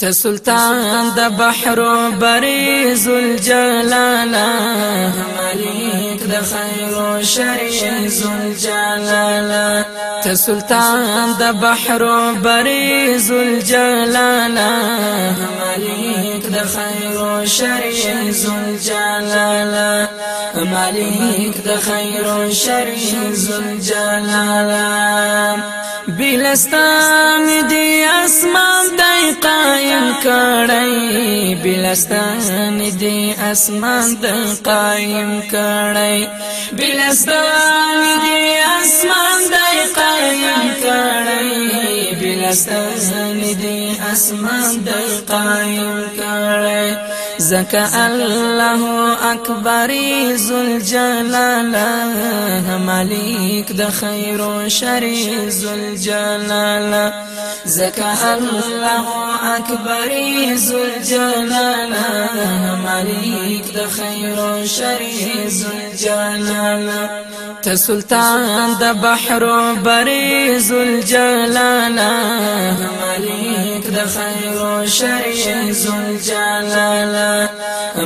ته سلطان د بحر بری ذل جلالا مالک د خیر و شر ذل جلالا ته سلطان د بحر بری ذل جلالا مالک د خیر و شر ذل جلالا مالک د خیر و شر ذل جلالا بلستان دی اسمان دی قائم کړی بلستان دی اسمان دی قائم کړی بلستان دی اسمان دی قائم کړی بلستان دی اسمان دی قائم کړی زکا الله اکبر ذل جلال مالک د خیر و شر ذل جلال زکا الله اکبر ذل جلال مالک د خیر و شر ذل جلال ته سلطان د بحر بری ذل جلال د خیر شر ذل جلال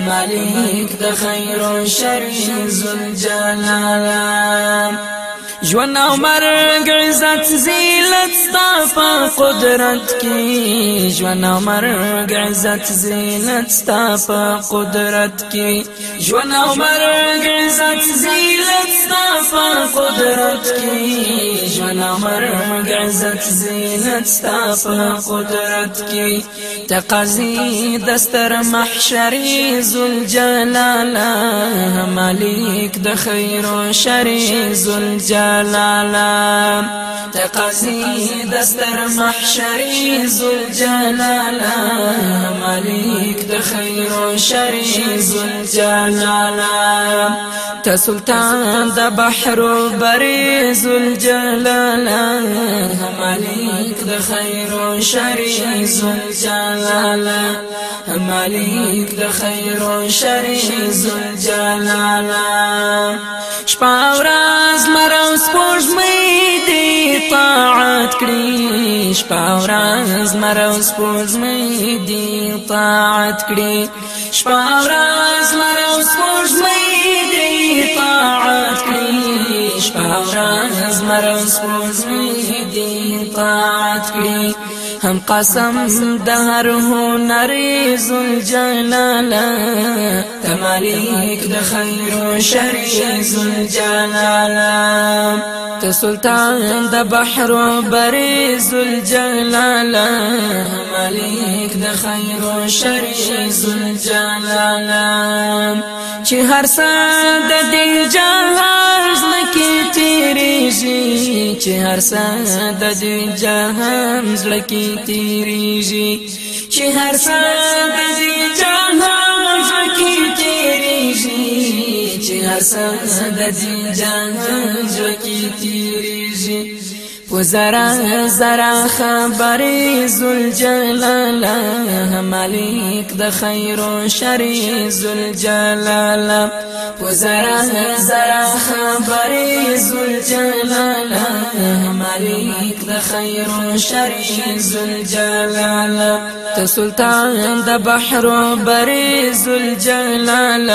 مالک د خیر شر ذل جلال ژوند او مرګ عزت ذلت ستا په قدرت کې ژوند او مرګ عزت ذلت ستا په قدرت کې ژوند او مرګ عزت ذلت ستا په قدرت کې او مرګ عزت ذلت ستا قدرت کې تقاضي دستر محشري ذل جلال مالک د خیر أو شر ذل جلالا دستر محشري ذو الجلالا مالك د خير و شر ذو ته سلطان د بحر بری ذل جلال مالک د خیر او شر ذل جلال مالک د خیر او شر ذل جلال شپاورز مرو سپورج مې دی طاعت کړی شپاورز مرو سپورج مې دی طاعت کړی شپاورز مرو هر سپوږمۍ دي طاعت کړي. هم قسم د هر هنر زل جلالا تمالیک د خیر او شر زل جلالا ته سلطان د بحر او بر زل جلالا مالیک د خیر او شر زل جلالا چې هر څه د دې جهان تیریږي چې هر ساعت د جهان زړه کې تیریږي. چې هر ساعت د جهان زړه کې تیریږي. چې هر ساعت د جهان زړه کې تیریږي. وزرا زرا خبر زل جلال مالک د خیر و شر زل جلال وزرا زرا خبر زل جلال مالک د خیر و شر زل جلال ته سلطان د بحر بر زل جلال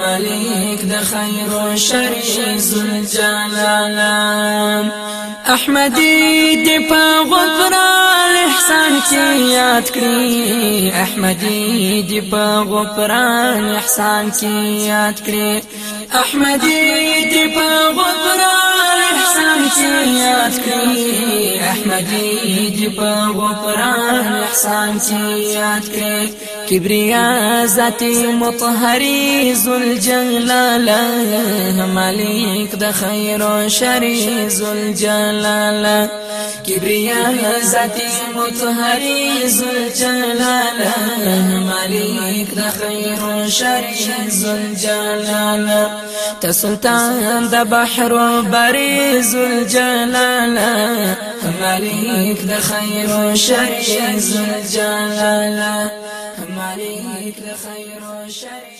مالک د خیر و شر زل جلال احمدی دی په غفران احسان کې یاد کړی احمدی دی په غفران احسان کې یاد کړی احمدی دی په غفران احسان کې یاد کړی احمدی دی په غفران احسان کې یاد کړی کبریا ذاتی مطهری ذل جلال مالک د خیر و شر ذل جلال کبریا ذاتی مطهری ذل جلال مالک د شر ذل جلال ته سلطان د بحر و بری ذل جلال مالک د شر ذل جلال مالك لخير شر